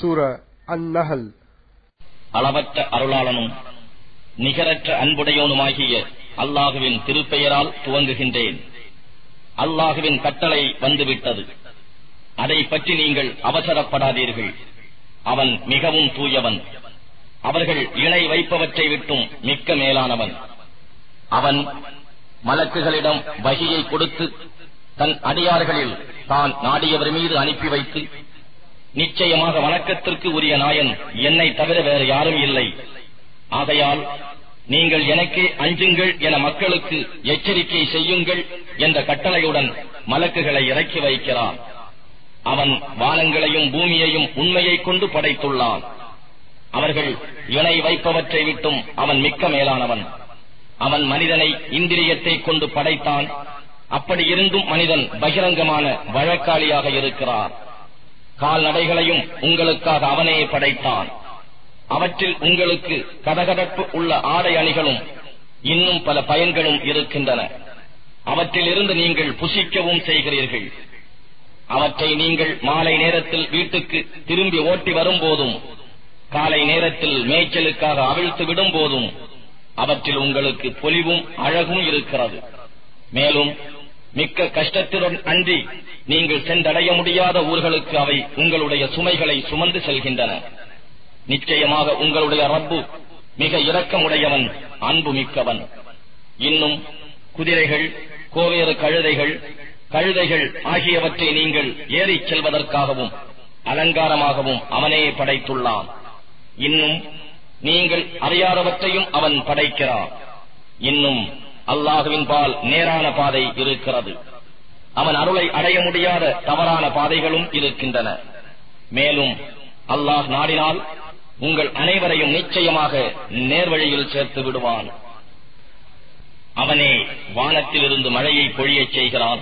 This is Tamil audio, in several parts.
சூர அந்நகல் அளவற்ற அருளாளனும் நிகரற்ற அன்புடையவனுமாகிய அல்லாஹுவின் திருப்பெயரால் துவங்குகின்றேன். அல்லாஹுவின் கட்டளை வந்துவிட்டது. அதை பற்றி நீங்கள் அவசரப்படாதீர்கள். அவன் மிகவும் தூயவன். அவர்கள் இணை வைப்பவற்றை விட்டும் மிக்க மேலானவன். அவன் மலக்குகளிடம் வகியை கொடுத்து தன் அடியார்களில் தான் நாடியவர் மீது அனுப்பி வைத்து நிச்சயமாக வணக்கத்திற்கு உரிய நாயன் என்னை தவிர வேறு யாரும் இல்லை. ஆகையால் நீங்கள் எனக்கே அஞ்சுங்கள் என மக்களுக்கு எச்சரிக்கை செய்யுங்கள் என்ற கட்டளையுடன் மலக்குகளை இறக்கி வைக்கிறான். அவன் வானங்களையும் பூமியையும் உண்மையை கொண்டு படைத்துள்ளான். அவர்கள் இணை வைப்பவற்றை விட்டும் அவன் மிக்க மேலானவன். அவன் மனிதனை இந்திரியத்தை கொண்டு படைத்தான். அப்படி இருந்தும் மனிதன் பகிரங்கமான வழக்காளியாக இருக்கிறான். கால்நடைகளையும் உங்களுக்காக அவனே படைத்தான். அவற்றில் உங்களுக்கு கதகடப்பு உள்ள ஆடை அணிகளும் இன்னும் பல பயன்களும் இருக்கின்றன. அவற்றிலிருந்து நீங்கள் புசிக்கவும் செய்கிறீர்கள். அவற்றை நீங்கள் மாலை நேரத்தில் வீட்டுக்கு திரும்பி ஓட்டி வரும்போதும் காலை நேரத்தில் மேய்ச்சலுக்காக அவிழ்த்து விடும் போதும் அவற்றில் உங்களுக்கு பொலிவும் அழகும் இருக்கிறது. மேலும் மிக்க கஷ்டத்துடன் அன்றி நீங்கள் சென்றடைய முடியாத ஊர்களுக்கு அவை உங்களுடைய சுமைகளை சுமந்து செல்கின்றன. நிச்சயமாக உங்களுடைய ரப்பு மிக இரக்கமுடையவன் அன்பு மிக்கவன் இன்னும் குதிரைகள் கோவேறு கழுதைகள் கழுதைகள் ஆகியவற்றை நீங்கள் ஏறிச் செல்வதற்காகவும் அலங்காரமாகவும் அவனே படைத்துள்ளான். இன்னும் நீங்கள் அறியாதவற்றையும் அவன் படைக்கிறான். இன்னும் அல்லாஹுவின் பால் நேரான பாதை இருக்கிறது. அவன் அருளை அடைய முடியாத தவறான பாதைகளும் இருக்கின்றன. மேலும் அல்லாஹ் நாடினால் உங்கள் அனைவரையும் நிச்சயமாக நேர்வழியில் சேர்த்து விடுவான். அவனே வானத்திலிருந்து மழையை பொழியச் செய்கிறான்.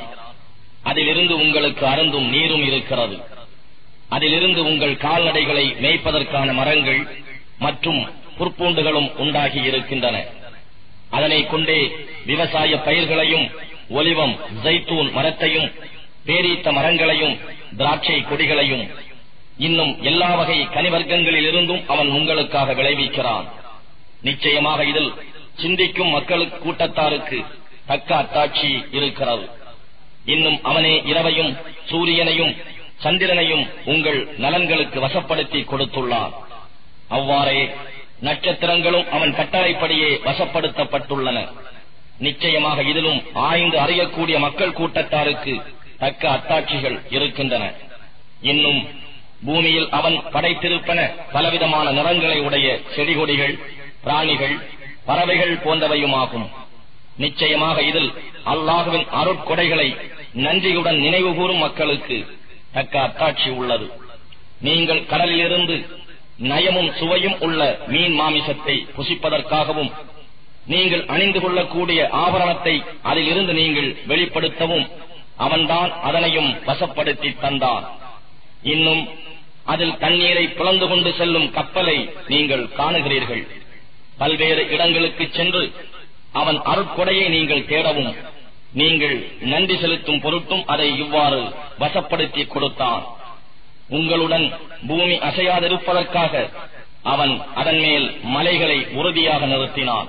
அதிலிருந்து உங்களுக்கு அருந்தும் நீரும் இருக்கிறது. அதிலிருந்து உங்கள் கால்நடைகளை மேய்ப்பதற்கான மரங்கள் மற்றும் புற்பூண்டுகளும் உண்டாகி இருக்கின்றன. அதனை கொண்டே விவசாய பயிர்களையும் ஒலிவம் ஜைத்தூன் மரத்தையும் பேரீத்த மரங்களையும் திராட்சை கொடிகளையும். இன்னும் எல்லா வகை கனிவர்க்கங்களில் இருந்தும் அவன் உங்களுக்காக விளைவிக்கிறான். நிச்சயமாக இதில் சிந்திக்கும் மக்களுக்கு கூட்டத்தாருக்கு தக்க அத்தாட்சி இருக்கிறது. இன்னும் அவனே இரவையும் சூரியனையும் சந்திரனையும் உங்கள் நலன்களுக்கு வசப்படுத்தி கொடுத்துள்ளான் அவ்வாறே நட்சத்திரங்களும் அவன் கட்டளைப்படியே வசப்படுத்தப்பட்டுள்ளன. நிச்சயமாக இதிலும் ஆய்ந்து அறியக்கூடிய மக்கள் கூட்டத்தாருக்கு தக்க அத்தாட்சிகள் இருக்கின்றன. இன்னும் பூமியில் அவன் படைத்திருப்பன பலவிதமான நிறங்களை உடைய செடிகொடிகள் பிராணிகள் பறவைகள் போன்றவையுமாகும். நிச்சயமாக இதில் அல்லாஹுவின் அருட்கொடைகளை நன்றியுடன் நினைவுகூரும் மக்களுக்கு தக்க அத்தாட்சி உள்ளது. நீங்கள் கடலிலிருந்து நயமும் சுவையும் உள்ள மீன் மாமிசத்தை புசிப்பதற்காகவும் நீங்கள் அணிந்து கொள்ளக்கூடிய ஆபரணத்தை அதிலிருந்து நீங்கள் வெளிப்படுத்தவும் அவன்தான் அதனையும் வசப்படுத்தி தந்தான் இன்னும் அதில் தண்ணீரை புலந்து கொண்டு செல்லும் கப்பலை நீங்கள் காணுகிறீர்கள். பல்வேறு இடங்களுக்கு சென்று அவன் அருட்கொடையை நீங்கள் தேடவும் நீங்கள் நன்றி செலுத்தும் பொருட்டும் அதை இவ்வாறு வசப்படுத்தி கொடுத்தான். உங்களுடன் பூமி அசையாதிருப்பதற்காக அவன் அதன் மேல் மலைகளை உறுதியாக நிறுத்தினான்.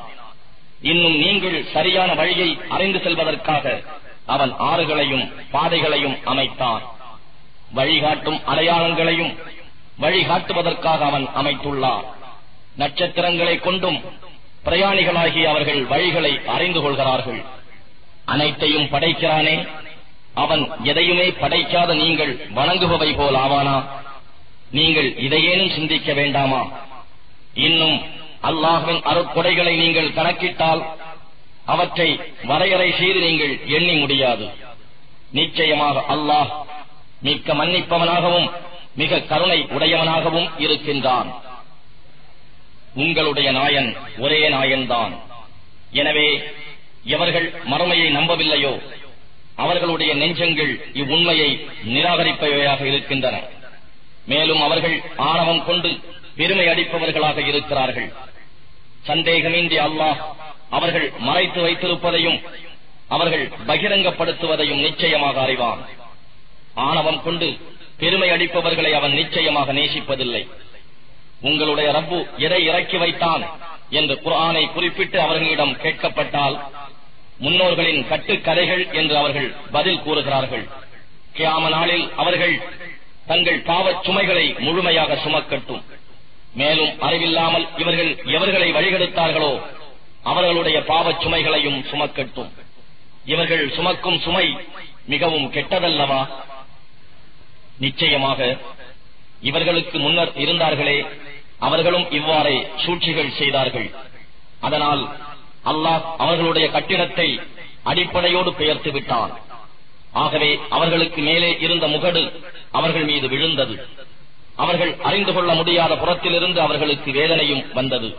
இன்னும் நீங்கள் சரியான வழியை அறிந்து செல்வதற்காக அவன் ஆறுகளையும் பாதைகளையும் அமைத்தான். வழிகாட்டும் அடையாளங்களையும் வழிகாட்டுவதற்காக அவன் அமைத்துள்ளான். நட்சத்திரங்களை கொண்டும் பிரயாணிகளாகி அவர்கள் வழிகளை அறிந்து கொள்கிறார்கள். அனைத்தையும் படைக்கிறானே. அவன் எதையுமே படைக்காத நீங்கள் வணங்குபவை போல் ஆவானா? நீங்கள் இதையேனும் சிந்திக்க வேண்டாமா? இன்னும் அல்லாஹுவின் அருட்கொடைகளை நீங்கள் கணக்கிட்டால் அவற்றை வரையறை செய்து நீங்கள் எண்ணி முடியாது. நிச்சயமாக அல்லாஹ் மிக்க மன்னிப்பவனாகவும் மிக கருணை உடையவனாகவும் இருக்கின்றான். உங்களுடைய நாயன் ஒரே நாயன்தான். எனவே எவர்கள் மறுமையை நம்பவில்லையோ அவர்களுடைய நெஞ்சங்கள் இவ்வுண்மையை நிராகரிப்பவையாக இருக்கின்றன. மேலும் அவர்கள் ஆணவம் கொண்டு பெருமை அடிப்பவர்களாக இருக்கிறார்கள். சந்தேகமின்றி அல்லாஹ் அவர்கள் மறைத்து வைத்திருப்பதையும் அவர்கள் பகிரங்கப்படுத்துவதையும் நிச்சயமாக அறிவான். ஆணவம் கொண்டு பெருமை அடிப்பவர்களை அவன் நிச்சயமாக நேசிப்பதில்லை. உங்களுடைய ரப்பு எதை இறக்கி வைத்தான் என்று குரானை குறிப்பிட்டு அவர்களிடம் கேட்கப்பட்டால் முன்னோர்களின் கட்டுக்கதைகள் என்று அவர்கள் பதில் கூறுகிறார்கள். கியாம நாளில் அவர்கள் தங்கள் பாவச் சுமைகளை முழுமையாக சுமக்கட்டும். மேலும் அறிவில்லாமல் இவர்கள் எவர்களை வழிகெடுத்தார்களோ அவர்களுடைய பாவச் சுமைகளையும் சுமக்கட்டும். இவர்கள் சுமக்கும் சுமை மிகவும் கெட்டதல்லவா? நிச்சயமாக இவர்களுக்கு முன்னர் இருந்தார்களே அவர்களும் இவ்வாறே சூழ்ச்சிகள் செய்தார்கள். அதனால் அல்லாஹ் அவர்களுடைய கட்டிடத்தை அடிப்படையோடு பெயர்த்து விட்டான். ஆகவே அவர்களுக்கு மேலே இருந்த முகடு அவர்கள் மீது விழுந்தது. அவர்கள் அறிந்து கொள்ள முடியாத புறத்திலிருந்து அவர்களுக்கு வேதனையும் வந்தது.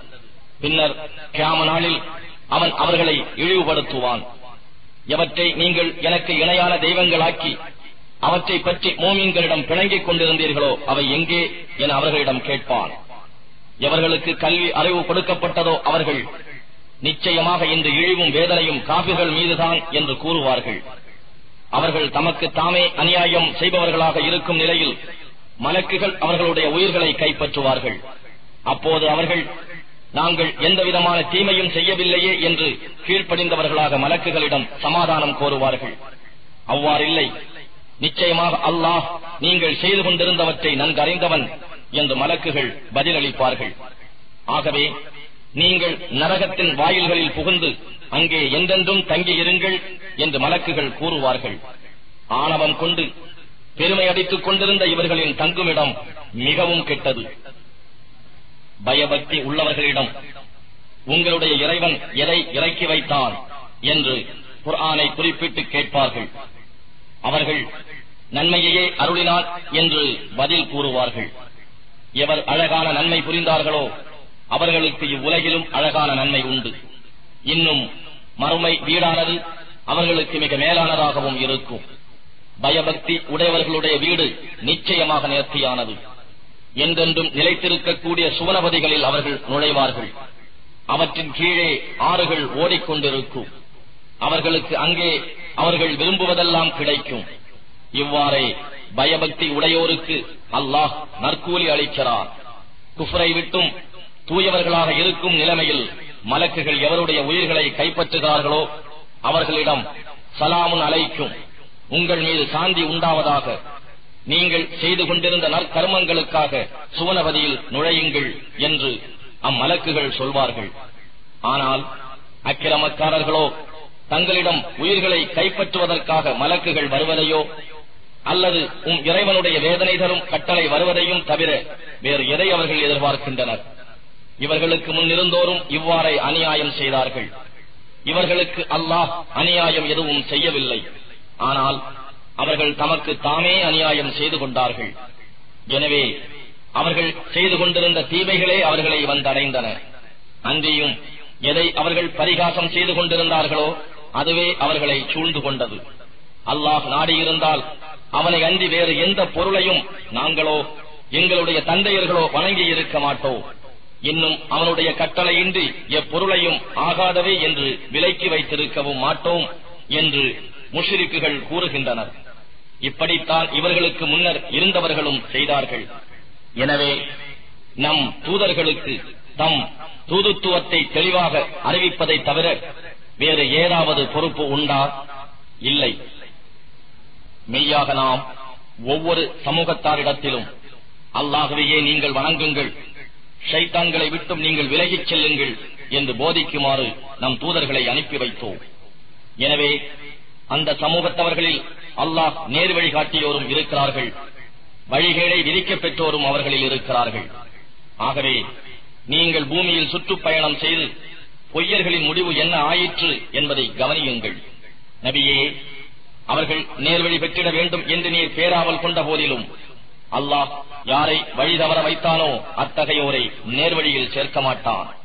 பின்னர் கியாம நாளில் அவன் அவர்களை இழிவுபடுத்துவான். எவற்றை நீங்கள் எனக்கு இணையான தெய்வங்களாக்கி அவற்றை பற்றி மோமீன்களிடம் பிணங்கிக் கொண்டிருந்தீர்களோ அவை எங்கே என அவர்களிடம் கேட்பான். எவர்களுக்கு கல்வி அறிவு கொடுக்கப்பட்டதோ அவர்கள். நிச்சயமாக இந்த இழிவும் வேதனையும் காபிர்கள் மீதுதான் என்று கூறுவார்கள். அவர்கள் தமக்கு தாமே அநியாயம் செய்பவர்களாக இருக்கும் நிலையில் மலக்குகள் அவர்களுடைய உயிர்களை கைப்பற்றுவார்கள். அப்போது அவர்கள் நாங்கள் எந்த விதமான தீமையும் செய்யவில்லையே என்று கீழ்ப்படிந்தவர்களாக மலக்குகளிடம் சமாதானம் கோருவார்கள். அவ்வாறில்லை. நிச்சயமாக அல்லாஹ் நீங்கள் செய்து கொண்டிருந்தவற்றை நன்கறிந்தவன் என்று மலக்குகள் பதிலளிப்பார்கள். ஆகவே நீங்கள் நரகத்தின் வாயில்களில் புகுந்து அங்கே எந்தென்றும் தங்கியிருங்கள் என்று மலக்குகள் கூறுவார்கள். ஆணவம் கொண்டு பெருமை அடித்துக் கொண்டிருந்த இவர்களின் தங்குமிடம் மிகவும் கெட்டது. பயபக்தி உள்ளவர்களிடம் உங்களுடைய இறைவன் எதை இறக்கி வைத்தான்? என்று குர்ஆனை குறிப்பிட்டு கேட்பார்கள். அவர்கள் நன்மையையே அருளினார் என்று பதில் கூறுவார்கள். எவர் அழகான நன்மை புரிந்தார்களோ அவர்களுக்கு இவ்வுலகிலும் அழகான நன்மை உண்டு. இன்னும் மறுமை வீடானது அவர்களுக்கு மிக மேலானதாகவும் இருக்கும். பயபக்தி உடையவர்களுடைய வீடு நிச்சயமாக நேர்த்தியானது. என்றென்றும் நிலைத்திருக்கக்கூடிய சுவனபதிகளில் அவர்கள் நுழைவார்கள். அவற்றின் கீழே ஆறுகள் ஓடிக்கொண்டிருக்கும். அவர்களுக்கு அங்கே அவர்கள் விரும்புவதெல்லாம் கிடைக்கும். இவ்வாறே பயபக்தி உடையோருக்கு அல்லாஹ் நற்கூலி அளிக்கிறார். குஃப்ரை விட்டும் தூயவர்களாக இருக்கும் நிலைமையில் மலக்குகள் எவருடைய உயிர்களை கைப்பற்றுகிறார்களோ அவர்களிடம் சலாமுன் அலைக்கும். உங்கள் மீது சாந்தி உண்டாவதாக. நீங்கள் செய்து கொண்டிருந்த நற்கர்மங்களுக்காக சுவனவதியில் நுழையுங்கள் என்று அம்மலக்குகள் சொல்வார்கள். ஆனால் அக்கிரமக்காரர்களோ தங்களிடம் உயிர்களை கைப்பற்றுவதற்காக மலக்குகள் வருவதையோ அல்லது உம் இறைவனுடைய வேதனை தரும் கட்டளை வருவதையும் தவிர வேறு எதை அவர்கள் எதிர்பார்க்கின்றனர்? இவர்களுக்கு முன்னிருந்தோரும் இவ்வாறே அநியாயம் செய்தார்கள். இவர்களுக்கு அல்லாஹ் அநியாயம் எதுவும் செய்யவில்லை. ஆனால் அவர்கள் தமக்கு தாமே அநியாயம் செய்து கொண்டார்கள். எனவே அவர்கள் செய்து கொண்டிருந்த தீமைகளே அவர்களை வந்தடைந்தன. அன்றியும் எதை அவர்கள் பரிகாசம் செய்து கொண்டிருந்தார்களோ அதுவே அவர்களை சூழ்ந்து கொண்டது. அல்லாஹ் நாடியிருந்தால் அவனை அன்றி வேறு எந்த பொருளையும் நாங்களோ எங்களுடைய தந்தையர்களோ வணங்கி இருக்க மாட்டோம் இன்னும் அவனுடைய கட்டளையின்றி எப்பொருளையும் ஆகாதவே என்று விலக்கி வைத்திருக்கவும் மாட்டோம் என்று முஷிரிக்குகள் கூறுகின்றனர். இப்படித்தான் இவர்களுக்கு முன்னர் இருந்தவர்களும் செய்தார்கள். எனவே நம் தூதர்களுக்கு தம் தூதுத்துவத்தை தெளிவாக அறிவிப்பதை தவிர வேறு ஏதாவது பொறுப்பு உண்டா? இல்லை. மெய்யாக நாம் ஒவ்வொரு சமூகத்தாரிடத்திலும் அல்லாகவே நீங்கள் வணங்குங்கள். ஷைத்தான்களை விட்டும் நீங்கள் விலகிச் செல்லுங்கள் என்று போதிக்குமாறு நம் தூதர்களை அனுப்பி வைத்தோம். எனவே அந்த சமூகத்தவர்களில் அல்லாஹ் நேர் வழி காட்டியோரும் இருக்கிறார்கள். வழிகேடை விதிக்கப் பெற்றோரும் அவர்களில் இருக்கிறார்கள். ஆகவே நீங்கள் பூமியில் சுற்றுப்பயணம் செய்து பொய்யர்களின் முடிவு என்ன ஆயிற்று என்பதை கவனியுங்கள். நபியே அவர்கள் நேர்வழி பெற்றிட வேண்டும் என்று நீர் பேராவல் கொண்ட போதிலும் அல்லாஹ் யாரை வழி தவற வைத்தானோ அத்தகையோரை நேர்வழியில் சேர்க்க மாட்டான்.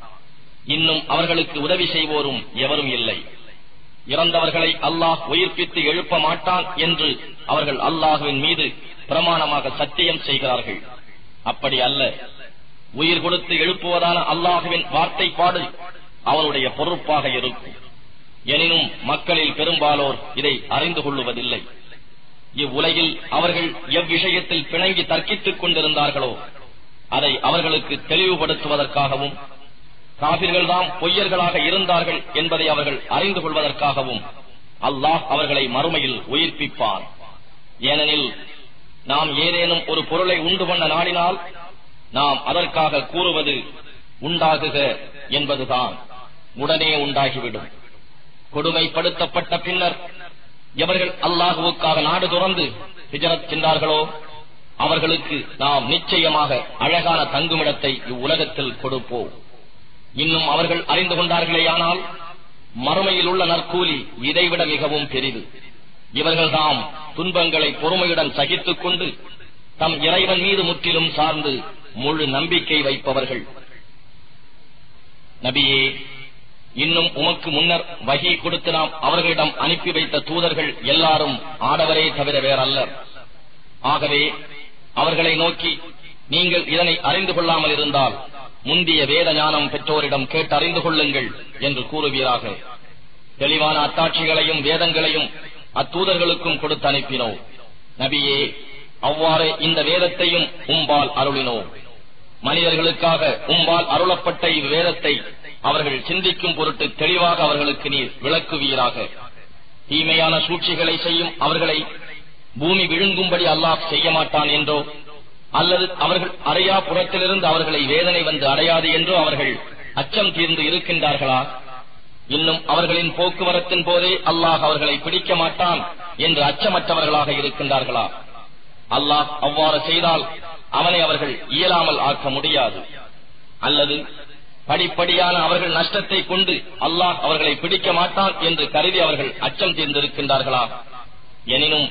இன்னும் அவர்களுக்கு உதவி செய்வோரும் எவரும் இல்லை. இறந்தவர்களை அல்லாஹ் உயிர்ப்பித்து எழுப்ப மாட்டான் என்று அவர்கள் அல்லாஹுவின் மீது பிரமாணமாக சத்தியம் செய்கிறார்கள். அப்படி அல்ல. உயிர் கொடுத்து எழுப்புவதான அல்லாஹுவின் வார்த்தைப்பாடு அவனுடைய பொறுப்பாக இருக்கும். எனினும் மக்களில் பெரும்பாலோர் இதை அறிந்து கொள்ளுவதில்லை. இவ்வுலகில் அவர்கள் எவ்விஷயத்தில் பிணங்கி தர்க்கித்துக் கொண்டிருந்தார்களோ அதை அவர்களுக்கு தெளிவுபடுத்துவதற்காகவும் காபிர்கள்தாம் பொய்யர்களாக இருந்தார்கள் என்பதை அவர்கள் அறிந்து கொள்வதற்காகவும் அல்லாஹ் அவர்களை மறுமையில் உயிர்ப்பிப்பார். ஏனெனில் நாம் ஏதேனும் ஒரு பொருளை உண்டு பண்ண நாடினால் நாம் அதற்காக கூறுவது உண்டாகுக என்பதுதான். உடனே உண்டாகிவிடும். கொடுமைப்படுத்தப்பட்ட பின்னர் எவர்கள் அல்லாஹுவுக்காக நாடு துறந்து ஹிஜரத் சென்றார்களோ அவர்களுக்கு நாம் நிச்சயமாக அழகான தங்குமிடத்தை இவ்வுலகத்தில் கொடுப்போம். இன்னும் அவர்கள் அறிந்து கொண்டார்களேயானால் மறுமையில் உள்ள நற்கூலி இதைவிட மிகவும் பெரிது. இவர்கள்தாம் துன்பங்களை பொறுமையுடன் சகித்துக் கொண்டு தம் இறைவன் மீது முற்றிலும் சார்ந்து முழு நம்பிக்கை வைப்பவர்கள். நபியே இன்னும் உமக்கு முன்னர் வகி கொடுத்து நாம் அவர்களிடம் அனுப்பி வைத்த தூதர்கள் எல்லாரும் ஆடவரே தவிர வேறல்லர். ஆகவே அவர்களை நோக்கி நீங்கள் இதனை அறிந்து கொள்ளாமல் இருந்தால் முந்திய வேத ஞானம் பெற்றோரிடம் கேட்டு அறிந்து கொள்ளுங்கள் என்று கூறுவீராக. தெளிவான அத்தாட்சிகளையும் வேதங்களையும் அத்தூதர்களுக்கும் கொடுத்து அனுப்பினோம் நபியே அவ்வாறு இந்த வேதத்தையும் உம்பால் அருளினோம். மனிதர்களுக்காக உம்பால் அருளப்பட்ட இவ்வேதத்தை அவர்கள் சிந்திக்கும் பொருட்டு தெளிவாக அவர்களுக்கு நீர் விளக்குவீராக. தீமையான சூழ்ச்சிகளை செய்யும் அவர்களை பூமி விழுங்கும்படி அல்லாஹ் செய்ய மாட்டான் என்றோ அல்லது அவர்கள் அறையா புறத்திலிருந்து அவர்களை வேதனை வந்து அடையாது என்றும் அவர்கள் அச்சம் தீர்ந்து இருக்கின்றார்களா? இன்னும் அவர்களின் போக்குவரத்தின் போதே அல்லாஹ் அவர்களை பிடிக்க மாட்டான் என்று அச்சமற்றவர்களாக இருக்கின்றார்களா? அல்லாஹ் அவ்வாறு செய்தால் அவனை அவர்கள் இயலாமல் ஆக்க முடியாது. அல்லது படிப்படியான அவர்கள் நஷ்டத்தை கொண்டு அல்லாஹ் அவர்களை பிடிக்க மாட்டான் என்று கருதி அவர்கள் அச்சம் தீர்ந்திருக்கின்றார்களா? எனினும்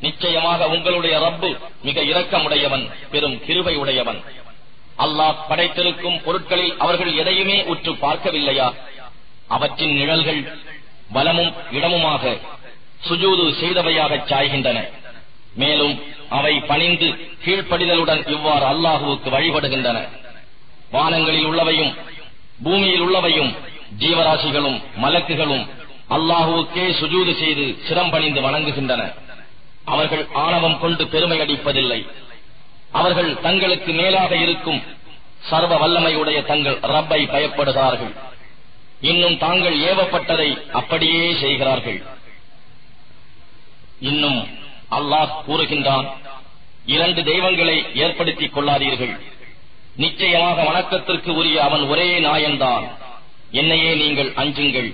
நிச்சயமாக உங்களுடைய ரப்பு மிக இரக்கமுடையவன் பெரும் கிருவை உடையவன் அல்லாஹ் படைத்திருக்கும் பொருட்களில் அவர்கள் எதையுமே உற்று பார்க்கவில்லையா? அவற்றின் நிழல்கள் வலமும் இடமுமாக சுஜூது செய்தவையாகச் சாய்கின்றன. மேலும் அவை பணிந்து கீழ்ப்படிதலுடன் இவ்வாறு அல்லாஹுவுக்கு வழிபடுகின்றன. வானங்களில் உள்ளவையும் பூமியில் உள்ளவையும் ஜீவராசிகளும் மலக்குகளும் அல்லாஹுவுக்கே சுஜூது செய்து சிரம்பணிந்து வணங்குகின்றன. அவர்கள் ஆணவம் கொண்டு பெருமை அடிப்பதில்லை. அவர்கள் தங்களுக்கு மேலாக இருக்கும் சர்வ வல்லமையுடைய தங்கள் ரப்பை பயப்படுகிறார்கள். இன்னும் தாங்கள் ஏவப்பட்டதை அப்படியே செய்கிறார்கள். இன்னும் அல்லாஹ் கூறுகின்றான் இரண்டு தெய்வங்களை ஏற்படுத்திக் கொள்ளாதீர்கள். நிச்சயமாக வணக்கத்திற்கு உரிய அவன் ஒரே நாயன்தான். என்னையே நீங்கள் அஞ்சுங்கள்.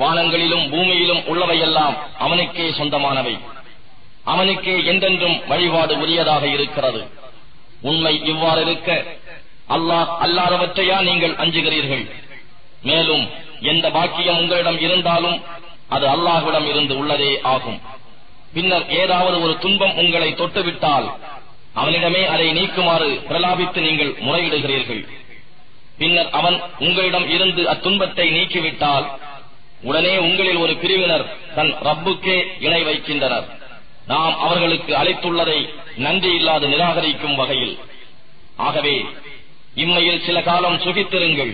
வானங்களிலும் பூமியிலும் உள்ளவையெல்லாம் அவனுக்கே சொந்தமானவை. அவனுக்கே எந்தென்றும் வழிபாடு உரியதாக இருக்கிறது. உண்மை இவ்வாறு இருக்க அல்லாஹ் அல்லாதவற்றையா நீங்கள் அஞ்சுகிறீர்கள்? மேலும் எந்த பாக்கியம் உங்களிடம் இருந்தாலும் அது அல்லாஹ்விடம் இருந்து உள்ளதே ஆகும். பின்னர் ஏதாவது ஒரு துன்பம் உங்களை தொட்டுவிட்டால் அவனிடமே அதை நீக்குமாறு பிரலாபித்து நீங்கள் முறையிடுகிறீர்கள். பின்னர் அவன் உங்களிடம் இருந்து அத்துன்பத்தை நீக்கிவிட்டால் உடனே உங்களில் ஒரு பிரிவினர் தன் ரப்புக்கே இணை வைக்கின்றனர். நாம் அவர்களுக்கு அளித்துள்ளதை நன்றி இல்லாது நிராகரிக்கும் வகையில். ஆகவே இம்மையில் சில காலம் சுகித்திருங்கள்.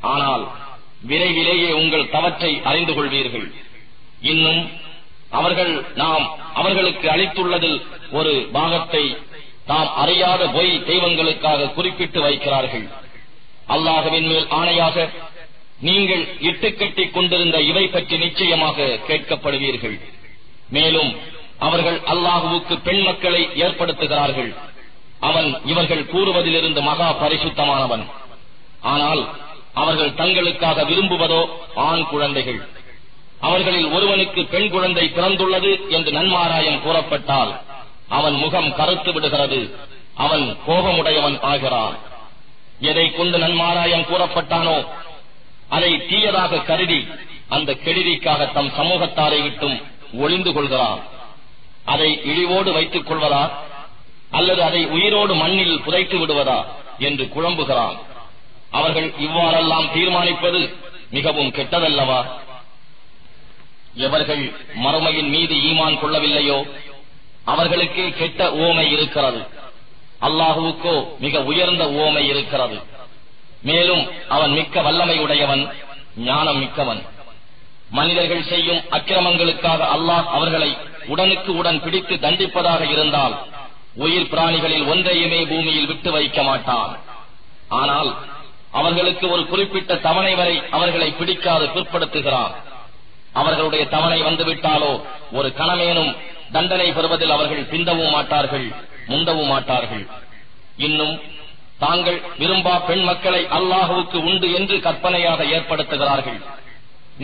ஆனால் விரைவிலேயே உங்கள் தவற்றை அறிந்து கொள்வீர்கள். இன்னும் அவர்கள் நாம் அவர்களுக்கு அளித்துள்ளதில் ஒரு பாகத்தை நாம் அறியாத பொய் தெய்வங்களுக்காக குறிப்பிட்டு வைக்கிறார்கள். அல்லாஹவின் மேல் ஆணையாக நீங்கள் இட்டுக்கட்டிக் கொண்டிருந்த இவை பற்றி நிச்சயமாக கேட்கப்படுவீர்கள். மேலும் அவர்கள் அல்லாஹுவுக்கு பெண் மக்களை ஏற்படுத்துகிறார்கள். அவன் இவர்கள் கூறுவதிலிருந்து மகா பரிசுத்தமானவன். ஆனால் அவர்கள் தங்களுக்காக விரும்புவதோ ஆண் குழந்தைகள். அவர்களில் ஒருவனுக்கு பெண் குழந்தை பிறந்துள்ளது என்று நன்மாராயம் கூறப்பட்டால் அவன் முகம் கருத்து விடுகிறது. அவன் கோபமுடையவன் ஆகிறான். எதை கொண்டு நன்மாராயம் கூறப்பட்டானோ அதை தீயதாக கருதி அந்த கெடுதிக்காக தம் சமூகத்தாரை விட்டும் ஒளிந்து கொள்கிறான். அதை இழிவோடு வைத்துக் கொள்வதா? அல்லது அதை உயிரோடு மண்ணில் புதைத்து விடுவதா? என்று குழம்புகிறான். அவர்கள் இவ்வாறெல்லாம் தீர்மானிப்பது மிகவும் கெட்டதல்லவா? எவர்கள் மறுமையின் மீது ஈமான் கொள்ளவில்லையோ? அவர்களுக்கே கெட்ட ஓமை இருக்கிறது. அல்லாஹுவுக்கோ மிக உயர்ந்த ஓமை இருக்கிறது. மேலும் அவன் மிக்க வல்லமையுடையவன் ஞானம் மிக்கவன். மனிதர்கள் செய்யும் அக்கிரமங்களுக்காக அல்லாஹ் அவர்களை உடனுக்கு உடன் பிடித்து தண்டிப்பதாக இருந்தால் உயிர் பிராணிகளில் ஒன்றையுமே பூமியில் விட்டு வைக்க மாட்டான் ஆனால் அவர்களுக்கு ஒரு குறிப்பிட்ட தவணை வரை அவர்களை பிடிக்காது பிற்படுத்துகிறார். அவர்களுடைய தவணை வந்துவிட்டாலோ ஒரு கணமேனும் தண்டனை பெறுவதில் அவர்கள் பிந்தவும் மாட்டார்கள் முந்தவும் மாட்டார்கள். இன்னும் தாங்கள் விரும்பா பெண் மக்களை அல்லாஹுவுக்கு உண்டு என்று கற்பனையாக ஏற்படுத்துகிறார்கள்.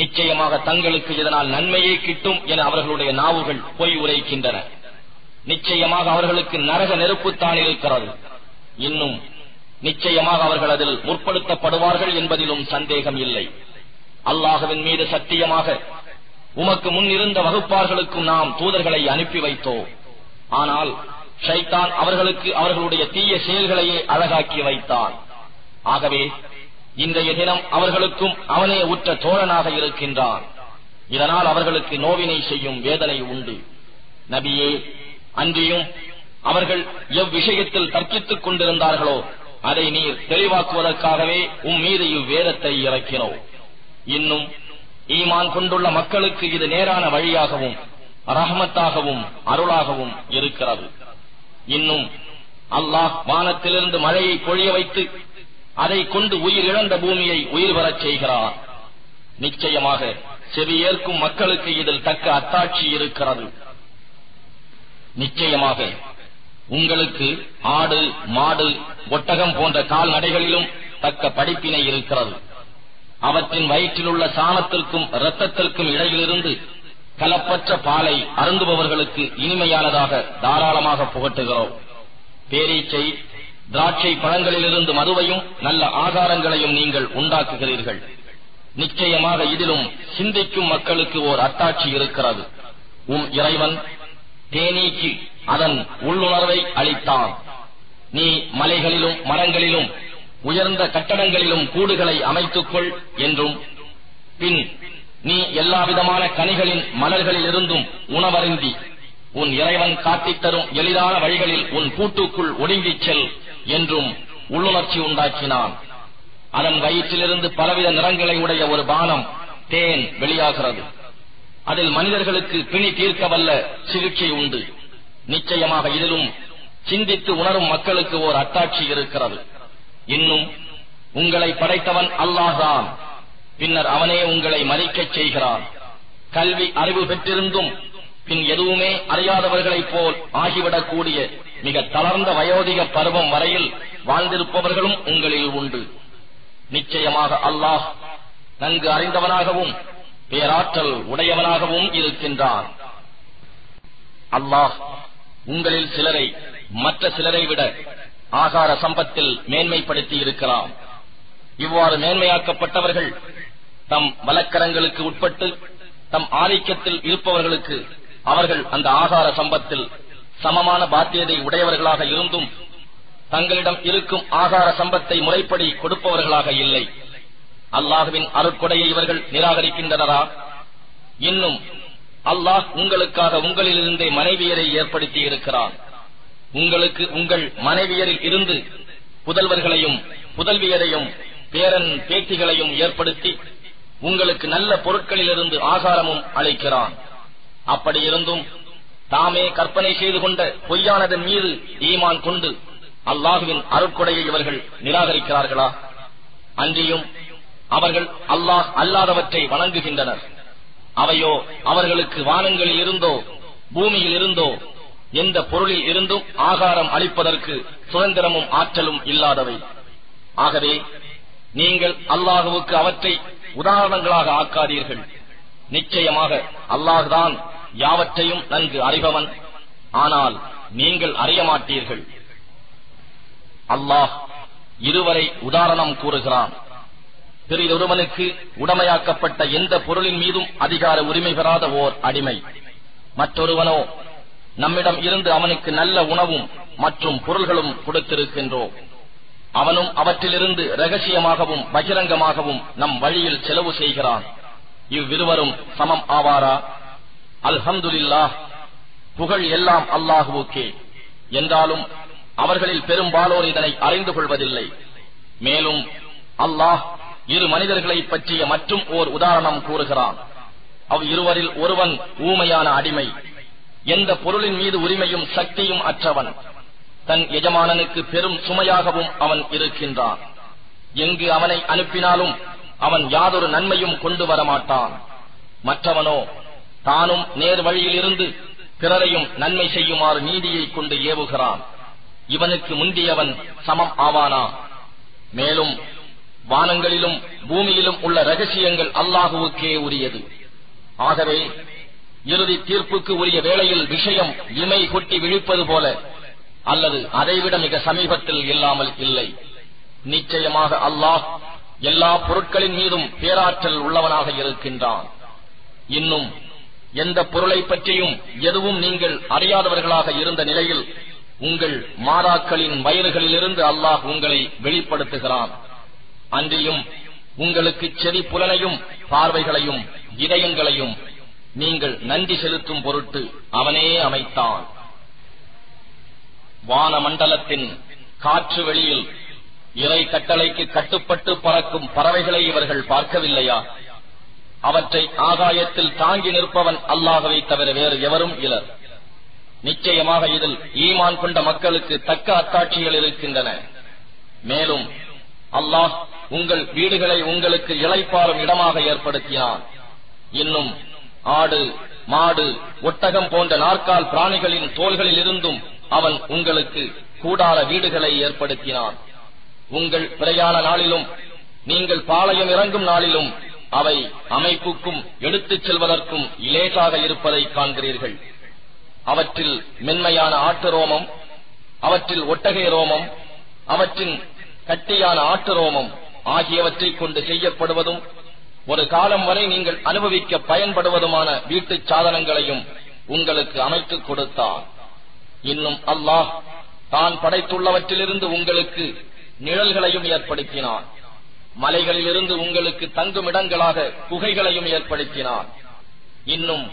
நிச்சயமாக தங்களுக்கு இதனால் நன்மையே கிட்டும் என அவர்களுடைய நாவுகள் பொய் உரைக்கின்றன. நிச்சயமாக அவர்களுக்கு நரக நெருப்புத்தான் இருக்கிறது. இன்னும் நிச்சயமாக அவர்கள் அதில் முற்படுத்தப்படுவார்கள் என்பதிலும் சந்தேகம் இல்லை. அல்லாஹுவின் மீது சத்தியமாக உமக்கு முன் இருந்த வகுப்பார்களுக்கும் நாம் தூதர்களை அனுப்பி வைத்தோம். ஆனால் ஷைத்தான் அவர்களுக்கு அவர்களுடைய தீய செயல்களையே அழகாக்கி வைத்தான். ஆகவே இன்றைய தினம் அவர்களுக்கும் அவனே உற்ற தோழனாக இருக்கின்றான். இதனால் அவர்களுக்கு நோவினை செய்யும் வேதனை உண்டு. நபியே அன்றியும் அவர்கள் எவ்விஷயத்தில் தர்க்கித்துக் கொண்டிருந்தார்களோ அதை நீர் தெளிவாக்குவதற்காகவே உம் மீது இவ்வேதத்தை இறக்கிறோம் இன்னும் ஈமான் கொண்டுள்ள மக்களுக்கு இது நேரான வழியாகவும் ரஹமத்தாகவும் அருளாகவும் இருக்கிறது. இன்னும் அல்லாஹ் வானத்திலிருந்து மழையை பொழிய வைத்து அதை கொண்டு உயிர் இழந்த பூமியை உயிர் வரச் செய்கிறார். நிச்சயமாக செவியேற்கும் மக்களுக்கு இதில் தக்க அத்தாட்சி இருக்கிறது. நிச்சயமாக உங்களுக்கு ஆடு மாடு ஒட்டகம் போன்ற கால்நடைகளிலும் தக்க படிப்பினை இருக்கிறது. அவற்றின் வயிற்றிலுள்ள சாணத்திற்கும் இரத்தத்திற்கும் இடையிலிருந்து கலப்பற்ற பாலை அருந்துபவர்களுக்கு இனிமையானதாக தாராளமாக புகட்டுகிறோம். பேரீச்சை திராட்சை பழங்களிலிருந்து மதுவையும் நல்ல ஆகாரங்களையும் நீங்கள் உண்டாக்குகிறீர்கள். நிச்சயமாக இதிலும் சிந்திக்கும் மக்களுக்கு ஓர் அத்தாட்சி இருக்கிறது. உம் இறைவன் தேனீக்கு அதன் உள்ளுணர்வை அளித்தான். நீ மலைகளிலும் மரங்களிலும் உயர்ந்த கட்டடங்களிலும் கூடுகளை அமைத்துக்கொள் என்றும் பின் நீ எல்லாவிதமான கனிகளின் மலர்களிலிருந்தும் உணவருந்தி உன் இறைவன் காட்டித் தரும் எளிதான வழிகளில் உன் கூட்டுக்குள் ஒடுங்கிச் செல் என்றும் உள்ளுணர்ச்சி உண்டாக்கினான். அதன் வயிற்றிலிருந்து பலவித நிறங்களை உடைய ஒரு பானம் தேன் வெளியாகிறது. அதில் மனிதர்களுக்கு பிணி தீர்க்கவல்ல சிகிச்சை உண்டு. நிச்சயமாக இதிலும் சிந்தித்து உணரும் மக்களுக்கு ஓர் அத்தாட்சி இருக்கிறது. இன்னும் உங்களை படைத்தவன் அல்லாஹான் பின்னர் அவனே உங்களை மறிக்கச் செய்கிறான். கல்வி அறிவு பெற்றிருந்தும் பின் எதுவுமே அறியாதவர்களைப் போல் ஆகிவிடக்கூடிய மிக தளர்ந்த வயோதிக பருவம் வரையில் வாழ்ந்திருப்பவர்களும் உங்களில் உண்டு. நிச்சயமாக அல்லாஹ் நன்கு அறிந்தவனாகவும் பேராற்றல் உடையவனாகவும் இருக்கின்றான். அல்லாஹ் உங்களில் சிலரை மற்ற சிலரை விட ஆகார சம்பத்தில் மேன்மைப்படுத்தி இருக்கலாம் இவ்வாறு மேன்மையாக்கப்பட்டவர்கள் தம் வலக்கரங்களுக்கு உட்பட்டு தம் ஆதிக்கத்தில் இருப்பவர்களுக்கு அவர்கள் அந்த ஆகார சம்பத்தில் சமமான பாத்தியதை உடையவர்களாக இருந்தும் தங்களிடம் இருக்கும் ஆகார சம்பத்தை முறைப்படி கொடுப்பவர்களாக இல்லை. அல்லாஹுவின் அருட்கொடையை இவர்கள் நிராகரிக்கின்றனரா? இன்னும் அல்லாஹ் உங்களுக்காக உங்களிலிருந்தே மனைவியரை ஏற்படுத்தி இருக்கிறான் உங்களுக்கு உங்கள் மனைவியரில் இருந்து புதல்வர்களையும் புதல்வியரையும் பேரன் பேத்திகளையும் ஏற்படுத்தி உங்களுக்கு நல்ல பொருட்களிலிருந்து ஆகாரமும் அளிக்கிறான். அப்படி இருந்தும் தாமே கற்பனை செய்து கொண்ட பொய்யானதன் மீது ஈமான் கொண்டு அல்லாஹுவின் அருட்கொடையை இவர்கள் நிராகரிக்கிறார்களா? அன்றியும் அவர்கள் அல்லாஹ் அல்லாதவற்றை வணங்குகின்றனர். அவையோ அவர்களுக்கு வானங்களில் இருந்தோ பூமியில் இருந்தோ எந்த பொருளில் இருந்தும் ஆகாரம் அளிப்பதற்கு சுதந்திரமும் ஆற்றலும் இல்லாதவை. ஆகவே நீங்கள் அல்லாஹுவுக்கு அவற்றை உதாரணங்களாக ஆக்காதீர்கள். நிச்சயமாக அல்லாஹ்தான் யாவற்றையும் நன்கு அறிபவன். ஆனால் நீங்கள் அறிய மாட்டீர்கள். அல்லாஹ் இருவரை உதாரணம் கூறுகிறான். பிறிதொருவனுக்கு உடமையாக்கப்பட்ட எந்த பொருளின் மீதும் அதிகார உரிமை பெறாத ஓர் அடிமை. மற்றொருவனோ நம்மிடம் இருந்து அவனுக்கு நல்ல உணவும் மற்றும் பொருள்களும் கொடுத்திருக்கின்றோம். அவனும் அவற்றிலிருந்து ரகசியமாகவும் பகிரங்கமாகவும் நம் வழியில் செலவு செய்கிறான். இவ்விருவரும் சமம் ஆவாரா? அல்ஹம்துலில்லாஹ் புகழ் எல்லாம் அல்லாஹுவுக்கே. என்றாலும் அவர்களில் பெரும்பாலோர் இதனை அறிந்து கொள்வதில்லை. மேலும் அல்லாஹ் இரு மனிதர்களை பற்றிய மற்றும் ஓர் உதாரணம் கூறுகிறான். அவ் இருவரில் ஒருவன் ஊமையான அடிமை. எந்த பொருளின் மீது உரிமையும் சக்தியும் அற்றவன். தன் எஜமானனுக்கு பெரும் சுமையாகவும் அவன் இருக்கின்றான். எங்கு அவனை அனுப்பினாலும் அவன் யாதொரு நன்மையும் கொண்டு வரமாட்டான். மற்றவனோ தானும் நேர் வழியிலிருந்து பிறரையும் நன்மை செய்யுமாறு நீதியை கொண்டு ஏவுகிறான். இவனுக்கு முந்தியவன் சமம் ஆவானா? மேலும் வானங்களிலும் பூமியிலும் உள்ள ரகசியங்கள் அல்லாஹுவுக்கே உரியது. ஆகவே இறுதி தீர்ப்புக்கு உரிய வேளையில் விஷயம் இமை கொட்டி விழிப்பது போல அல்லது அதைவிட மிக சமீபத்தில் இல்லாமல் இல்லை. நிச்சயமாக அல்லாஹ் எல்லா பொருட்களின் மீதும் பேராற்றல் உள்ளவனாக இருக்கின்றான். இன்னும் எந்த பொருளை பற்றியும் எதுவும் நீங்கள் அறியாதவர்களாக இருந்த நிலையில் உங்கள் மாதாக்களின் வயல்களிலிருந்து அல்லாஹ் உங்களை வெளிப்படுத்துகிறான். அன்றியும் உங்களுக்கு செவி புலனையும் பார்வைகளையும் இதயங்களையும் நீங்கள் நன்றி செலுத்தும் பொருட்டு அவனே அமைத்தான். வானமண்டலத்தின் காற்று வெளியில் இறை கட்டளைக்கு கட்டுப்பட்டு பறக்கும் பறவைகளை இவர்கள் பார்க்கவில்லையா? அவற்றை ஆகாயத்தில் தாங்கி நிற்பவன் அல்லாகவே தவிர வேறு எவரும் இலர். நிச்சயமாக இதில் ஈமான் கொண்ட மக்களுக்கு தக்க அத்தாட்சிகள் இருக்கின்றன. மேலும் அல்லாஹ் உங்கள் வீடுகளை உங்களுக்கு இளைப்பாறும் இடமாக ஏற்படுத்தினான். இன்னும் ஆடு மாடு ஒட்டகம் போன்ற நாற்கால் பிராணிகளின் தோள்களில் இருந்தும் அவன் உங்களுக்கு கூடார வீடுகளை ஏற்படுத்தினான். உங்கள் பிரயாண நாளிலும் நீங்கள் பாளையம் இறங்கும் நாளிலும் அவை அமைப்புக்கும் எடுத்துச் செல்வதற்கும் இலேசாக இருப்பதை காண்கிறீர்கள். அவற்றில் மென்மையான ஆட்டு ரோமம் அவற்றில் ஒட்டகை ரோமம் அவற்றின் கட்டியான ஆட்டு ரோமம் ஆகியவற்றைக் கொண்டு செய்யப்படுவதும் ஒரு காலம் வரை நீங்கள் அனுபவிக்க பயன்படுவதுமான வீட்டுச் சாதனங்களையும் உங்களுக்கு அமைத்துக் கொடுத்தார் இன்னும் அல்லாஹ் தான் படைத்துள்ளவற்றிலிருந்து உங்களுக்கு நிழல்களையும் ஏற்படுத்தினான். மலைகளிலிருந்து உங்களுக்கு தங்கும் இடங்களாக குகைகளையும் ஏற்படுத்தினார். இன்னும்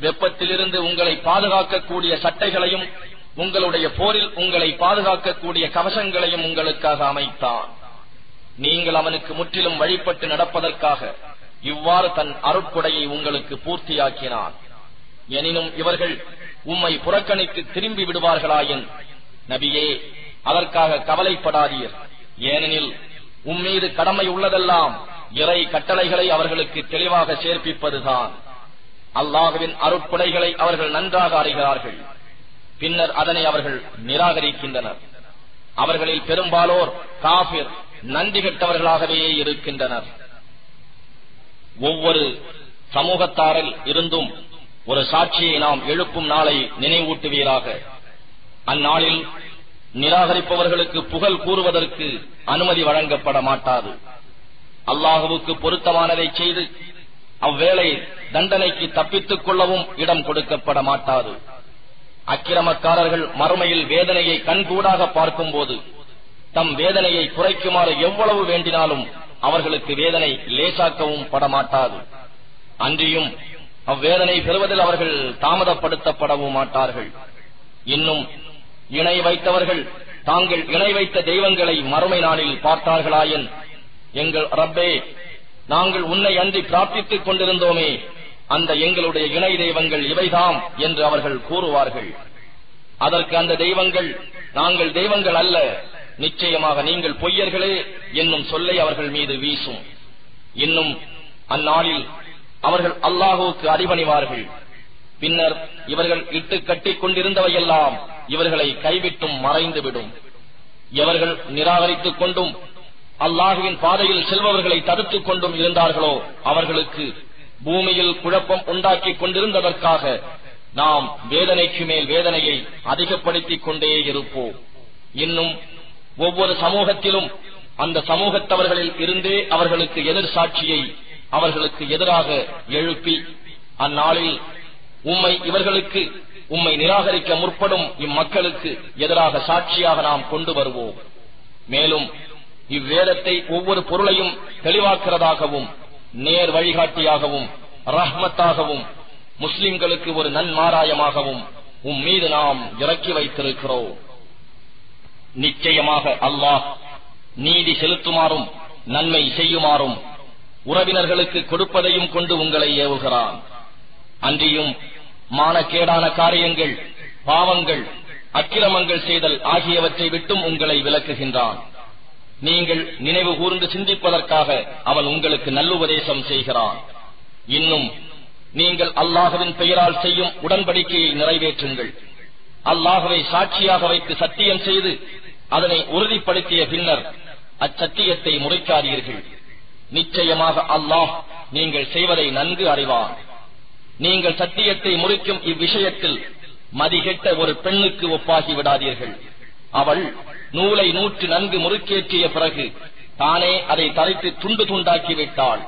வெப்பத்திலிருந்து உங்களை பாதுகாக்கக்கூடிய சட்டைகளையும் உங்களுடைய போரில் உங்களை பாதுகாக்கக்கூடிய கவசங்களையும் உங்களுக்காக அமைத்தான். நீங்கள் அவனுக்கு முற்றிலும் வழிபட்டு நடப்பதற்காக இவ்வாறு தன் அருட்கொடையை உங்களுக்கு பூர்த்தியாக்கினான். எனினும் இவர்கள் உம்மை புறக்கணித்து திரும்பி விடுவார்களாயின் நபியே அதற்காக கவலைப்படாதீர். ஏனெனில் உம்மீது கடமை உள்ளதெல்லாம் இறை கட்டளைகளை அவர்களுக்கு தெளிவாக சேர்ப்பிப்பதுதான். அல்லாஹுவின் அருட்படைகளை அவர்கள் நன்றாக அறிகிறார்கள். பின்னர் அதனை அவர்கள் நிராகரிக்கின்றனர். அவர்களில் பெரும்பாலோர் காபிர் நன்றி கெட்டவர்களாகவே இருக்கின்றனர். ஒவ்வொரு சமூகத்தாரில் இருந்தும் ஒரு சாட்சியை நாம் எழுப்பும் நாளை நினைவூட்டுவீராக. அந்நாளில் நிராகரிப்பவர்களுக்கு புகழ் கூறுவதற்கு அனுமதி வழங்கப்பட மாட்டாது. அல்லாஹுவுக்கு பொருத்தமானதை செய்து அவ்வேளை தண்டனைக்கு தப்பித்துக் கொள்ளவும் இடம் கொடுக்கப்பட மாட்டாது. அக்கிரமக்காரர்கள் மறுமையில் வேதனையை கண்கூடாக பார்க்கும்போது தம் வேதனையை குறைக்குமாறு எவ்வளவு வேண்டினாலும் அவர்களுக்கு வேதனை லேசாக்கவும் படமாட்டாது அன்றியும் அவ்வேதனை பெறுவதில் அவர்கள் தாமதப்படுத்தப்படவும் மாட்டார்கள். இன்னும் இணை வைத்தவர்கள் தாங்கள் இணை வைத்த தெய்வங்களை மறுமை நாளில் பார்த்தார்களாயின் எங்கள் ரப்பே நாங்கள் உன்னை அன்றி பிரார்த்தித்துக் கொண்டிருந்தோமே அந்த எங்களுடைய இணை தெய்வங்கள் இவைதாம் என்று அவர்கள் கூறுவார்கள். அதற்கு அந்த தெய்வங்கள் நாங்கள் தெய்வங்கள் அல்ல நிச்சயமாக நீங்கள் பொய்யர்களே என்னும் சொல்லை அவர்கள் மீது வீசும். இன்னும் அந்நாளில் அவர்கள் அல்லாஹுவுக்கு அடிபணிவார்கள். பின்னர் இவர்கள் இட்டு கட்டிக் கொண்டிருந்தவையெல்லாம் இவர்களை கைவிட்டும் மறைந்துவிடும் எவர்கள் நிராகரித்துக் கொண்டும் அல்லாஹுவின் பாதையில் செல்பவர்களை தடுத்துக் கொண்டும் இருந்தார்களோ அவர்களுக்கு பூமியில் குழப்பம் உண்டாக்கிக் கொண்டிருந்ததற்காக நாம் வேதனைக்கு மேல் வேதனையை அதிகப்படுத்திக் கொண்டே இருப்போம். இன்னும் ஒவ்வொரு சமூகத்திலும் அந்த சமூகத்தவர்களில் இருந்தே அவர்களுக்கு எதிர் சாட்சியை அவர்களுக்கு எதிராக எழுப்பி அந்நாளில் உம்மை இவர்களுக்கு உம்மை நிராகரிக்க முற்படும் இம்மக்களுக்கு எதிராக சாட்சியாக நாம் கொண்டு வருவோம். மேலும் இவ்வேதத்தை ஒவ்வொரு பொருளையும் தெளிவாக்கிறதாகவும் நேர் வழிகாட்டியாகவும் ரஹ்மத்தாகவும் முஸ்லிம்களுக்கு ஒரு நன்மாராயமாகவும் உம் மீது நாம் இறக்கி வைத்திருக்கிறோம். நிச்சயமாக அல்லாஹ் நீதி செலுத்துமாறும் நன்மை செய்யுமாறும் உறவினர்களுக்கு கொடுப்பதையும் கொண்டு உங்களை ஏவுகிறான். அன்றியும் மானக்கேடான காரியங்கள் பாவங்கள் அக்கிரமங்கள் செய்தல் ஆகியவற்றை விட்டும் உங்களை விளக்குகின்றான். நீங்கள் நினைவு கூர்ந்து சிந்திப்பதற்காக அவன் உங்களுக்கு நல்லுபதேசம் செய்கிறான். இன்னும் நீங்கள் அல்லாஹவின் பெயரால் செய்யும் உடன்படிக்கையை நிறைவேற்றுங்கள். அல்லாஹவை சாட்சியாக வைத்து சத்தியம் செய்து அதனை உறுதிப்படுத்திய பின்னர் அச்சத்தியத்தை முறைக்காதீர்கள். நிச்சயமாக அல்லாஹ் நீங்கள் செய்வதை நன்கு அறிவான். நீங்கள் சத்தியத்தை முறிக்கும் இவ்விஷயத்தில் மதிகெட்ட ஒரு பெண்ணுக்கு ஒப்பாகி விடாதீர்கள். அவள் நூலை நூற்று நன்கு முறுக்கேற்றிய பிறகு தானே அதை தரைத்து துண்டு துண்டாக்கி விட்டாள்.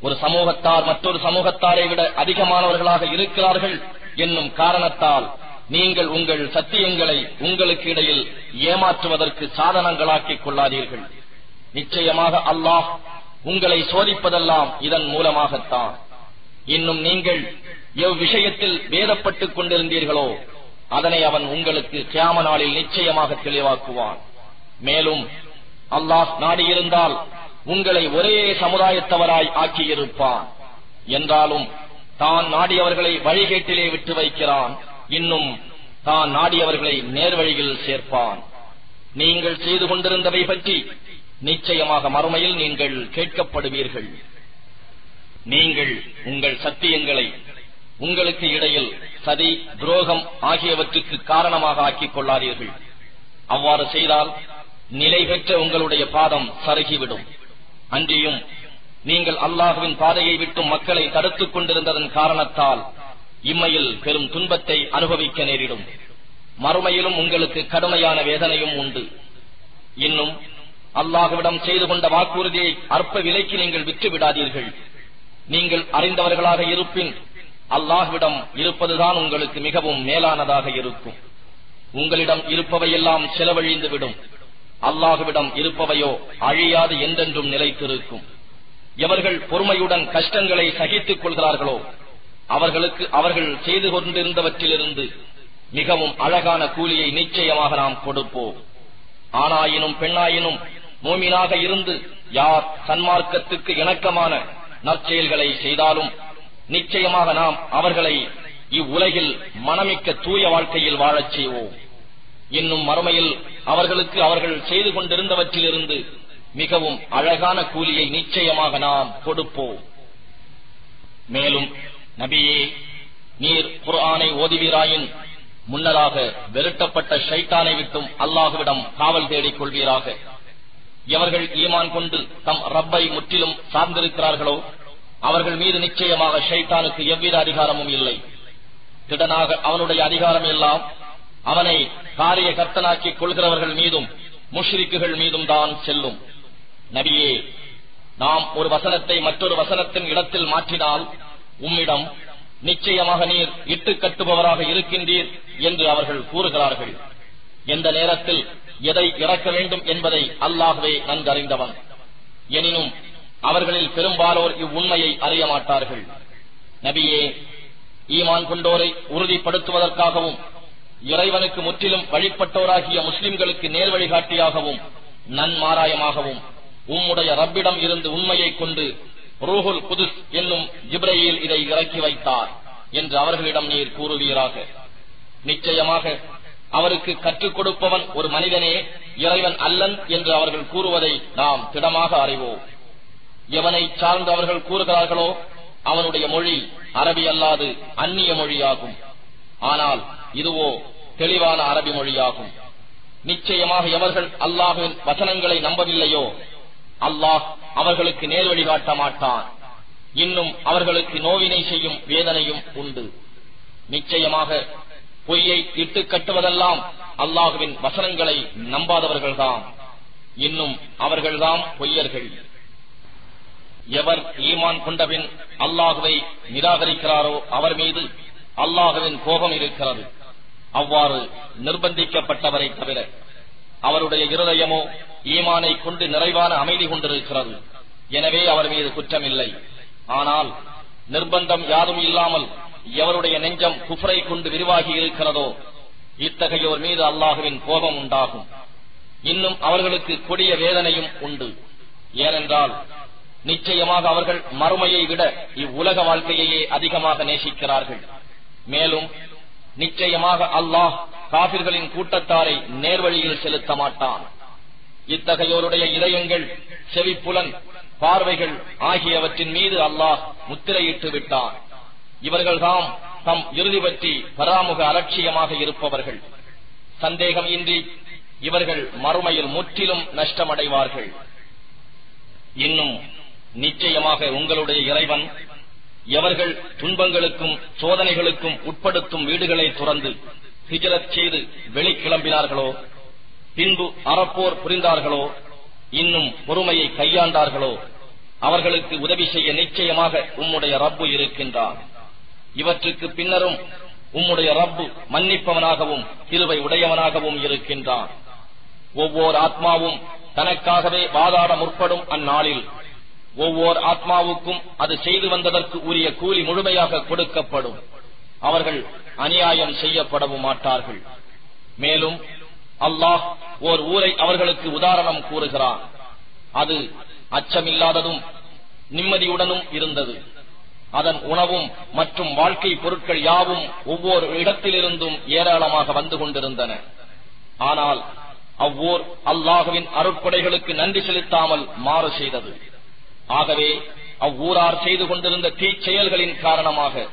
ஒரு சமூகத்தார் மற்றொரு சமூகத்தாரை விட அதிகமானவர்களாக இருக்கிறார்கள் என்னும் காரணத்தால் நீங்கள் உங்கள் சத்தியங்களை உங்களுக்கு இடையில் ஏமாற்றுவதற்கு சாதனங்களாக்கிக் கொள்ளாதீர்கள். நிச்சயமாக அல்லாஹ் உங்களை சோதிப்பதெல்லாம் இதன் மூலமாகத்தான். இன்னும் நீங்கள் எவ்விஷயத்தில் வேதப்பட்டுக் கொண்டிருந்தீர்களோ அதனை அவன் உங்களுக்கு கியாம நாளில் நிச்சயமாக தெளிவாக்குவான். மேலும் அல்லாஹ் நாடியிருந்தால் உங்களை ஒரே சமுதாயத்தவராய் ஆக்கியிருப்பான். என்றாலும் தான் நாடியவர்களை வழிகேட்டிலே விட்டு வைக்கிறான். இன்னும் தான் நாடியவர்களை நேர்வழியில் சேர்ப்பான். நீங்கள் செய்து கொண்டிருந்தவை பற்றி நிச்சயமாக மறுமையில் நீங்கள் கேட்கப்படுவீர்கள். நீங்கள் உங்கள் சத்தியங்களை உங்களுக்கு இடையில் சதி துரோகம் ஆகியவற்றுக்கு காரணமாக ஆக்கிக் கொள்ளாதீர்கள். அவ்வாறு செய்தால் நிலை பெற்ற உங்களுடைய பாதம் சருகிவிடும். அன்றியும் நீங்கள் அல்லாஹுவின் பாதையை விட்டும் மக்களை தடுத்துக் கொண்டிருந்ததன் காரணத்தால் இம்மையில் பெரும் துன்பத்தை அனுபவிக்க நேரிடும். மறுமையிலும் உங்களுக்கு கடுமையான வேதனையும் உண்டு. இன்னும் அல்லாஹுவிடம் செய்து கொண்ட வாக்குறுதியை அற்ப விலைக்கு நீங்கள் விற்று விடாதீர்கள் நீங்கள் அறிந்தவர்களாக இருப்பின் அல்லாஹ்விடம் இருப்பதுதான் உங்களுக்கு மிகவும் மேலானதாக இருக்கும். உங்களிடம் இருப்பவையெல்லாம் செலவழிந்து விடும் அல்லாஹுவிடம் இருப்பவையோ அழியாது என்றென்றும் நிலைத்திருக்கும். எவர்கள் பொறுமையுடன் கஷ்டங்களை சகித்துக் கொள்கிறார்களோ அவர்களுக்கு அவர்கள் செய்து கொண்டிருந்தவற்றிலிருந்து மிகவும் அழகான கூலியை நிச்சயமாக நாம் கொடுப்போம். ஆணாயினும் பெண்ணாயினும் மூமினாக இருந்து யார் சன்மார்க்கத்துக்கு இணக்கமான நற்செயல்களை செய்தாலும் நிச்சயமாக நாம் அவர்களை இவ்வுலகில் மனமிக்க தூய வாழ்க்கையில் வாழச் செய்வோம். இன்னும் மறுமையில் அவர்களுக்கு அவர்கள் செய்து கொண்டிருந்தவற்றிலிருந்து மிகவும் அழகான கூலியை நிச்சயமாக நாம் கொடுப்போம். மேலும் நபியே நீர் குர்ஆனை ஓதுவீராயின் முன்னதாக வெறுட்டப்பட்ட ஷைட்டானை விட்டும் அல்லாஹுவிடம் காவல் தேடிக் கொள்வீராக. எவர்கள் ஈமான் கொண்டு தம் ரப்பை முற்றிலும் சார்ந்திருக்கிறார்களோ அவர்கள் மீது நிச்சயமாக ஷைத்தானுக்கு எவ்வித அதிகாரமும் இல்லை. திடனாக அவனுடைய அதிகாரம் எல்லாம் அவனை காரிய கர்த்தனாக்கிக் கொள்கிறவர்கள் மீதும் முஷ்ரிக்குகள் மீதும் தான் செல்லும். நபியே நாம் ஒரு வசனத்தை மற்றொரு வசனத்தின் இடத்தில் மாற்றினால் உம்மிடம் நிச்சயமாக நீர் இட்டு கட்டுபவராக இருக்கின்றீர் என்று அவர்கள் கூறுகிறார்கள். எந்த நேரத்தில் எதை இறக்க வேண்டும் என்பதை அல்லாஹ்வே நன்கறிந்தவன். எனினும் அவர்களில் பெரும்பாலோர் இவ்வுண்மையை அறிய மாட்டார்கள் நபியே ஈமான் கொண்டோரை உறுதிப்படுத்துவதற்காகவும் இறைவனுக்கு முற்றிலும் வழிபட்டோராகிய முஸ்லிம்களுக்கு நேர் வழிகாட்டியாகவும் நன்மாராயமாகவும் உம்முடைய ரப்பிடம் இருந்து உண்மையை கொண்டு ரூஹுல் குதுஸ் என்னும் ஜிப்ரையில் இதை இறக்கி வைத்தார் என்று அவர்களிடம் நீர் கூறுவீராக. நிச்சயமாக அவருக்கு கற்றுக் கொடுப்பவன் ஒரு மனிதனே இறைவன் அல்லன் என்று அவர்கள் கூறுவதை நாம் திடமாக அறிவோம். எவனை சார்ந்து அவர்கள் கூறுகிறார்களோ அவனுடைய மொழி அரபி அல்லாது அந்நிய மொழியாகும். ஆனால் இதுவோ தெளிவான அரபி மொழியாகும். நிச்சயமாக எவர்கள் அல்லாஹுவின் வசனங்களை நம்பவில்லையோ அல்லாஹ் அவர்களுக்கு நேர் வழிகாட்ட மாட்டான். இன்னும் அவர்களுக்கு நோவினை செய்யும் வேதனையும் உண்டு. நிச்சயமாக பொய்யை இட்டு கட்டுவதெல்லாம் அல்லாஹுவின் வசனங்களை நம்பாதவர்கள்தாம் இன்னும் அவர்கள்தாம் பொய்யர்கள். எவர் ஈமான் கொண்டபின் அல்லாஹுவை நிராகரிக்கிறாரோ அவர் மீது அல்லாஹுவின் கோபம் இருக்கிறது. அவ்வாறு நிர்பந்திக்கப்பட்டவரை தவிர அவருடைய இருதயமோ ஈமானை கொண்டு நிறைவான அமைதி கொண்டிருக்கிறது. எனவே அவர் மீது குற்றமில்லை. ஆனால் நிர்பந்தம் யாரும் இல்லாமல் எவருடைய நெஞ்சம் குஃப்ரை கொண்டு விரிவாகி இருக்கிறதோ இத்தகையோர் மீது அல்லாஹுவின் கோபம் உண்டாகும். இன்னும் அவர்களுக்கு கொடிய வேதனையும் உண்டு. ஏனென்றால் நிச்சயமாக அவர்கள் மறுமையை விட இவ்வுலக வாழ்க்கையையே அதிகமாக நேசிக்கிறார்கள். மேலும் நிச்சயமாக அல்லாஹ் காபிர்களின் கூட்டத்தாரை நேர்வழியில் செலுத்த மாட்டான். இத்தகையோருடைய இதயங்கள் செவிப்புலன் பார்வைகள் ஆகியவற்றின் மீது அல்லாஹ் முத்திரையிட்டு விட்டான். இவர்கள்தாம் தம் இறுதி பற்றி பராமுக அலட்சியமாக இருப்பவர்கள். சந்தேகம் இன்றி இவர்கள் மறுமையில் முற்றிலும் நஷ்டமடைவார்கள். இன்னும் நிச்சயமாக உங்களுடைய இறைவன் எவர்கள் துன்பங்களுக்கும் சோதனைகளுக்கும் உட்படுத்தும் வீடுகளை துறந்து ஹிஜரத் செய்து வெளிக்கிளம்பினார்களோ பின்பு அறப்போர் புரிந்தார்களோ இன்னும் பொறுமையை கையாண்டார்களோ அவர்களுக்கு உதவி செய்ய நிச்சயமாக உம்முடைய ரப்பு இருக்கின்றான். இவற்றுக்கு பின்னரும் உம்முடைய ரப்பு மன்னிப்பவனாகவும் கிருவை உடையவனாகவும் இருக்கின்றான். ஒவ்வொரு ஆத்மாவும் தனக்காகவே வாதாட முற்படும் அந்நாளில் ஒவ்வொரு ஆத்மாவுக்கும் அது செய்து வந்ததற்கு உரிய கூலி முழுமையாக கொடுக்கப்படும். அவர்கள் அநியாயம் செய்யப்படவும் மாட்டார்கள். மேலும் அல்லாஹ் ஓர் ஊரை அவர்களுக்கு உதாரணம் கூறுகிறான். அது அச்சமில்லாததும் நிம்மதியுடனும் இருந்தது. அதன் உணவும் மற்றும் வாழ்க்கை பொருட்கள் யாவும் ஒவ்வொரு இடத்திலிருந்தும் ஏராளமாக வந்து கொண்டிருந்தன. ஆனால் அவ்வூர் அல்லாஹுவின் அருட்கொடைகளுக்கு நன்றி செலுத்தாமல் மாறு செய்தது. ஆகவே அவ்வூரார் செய்து கொண்டிருந்த தீச்செயல்களின் காரணமாக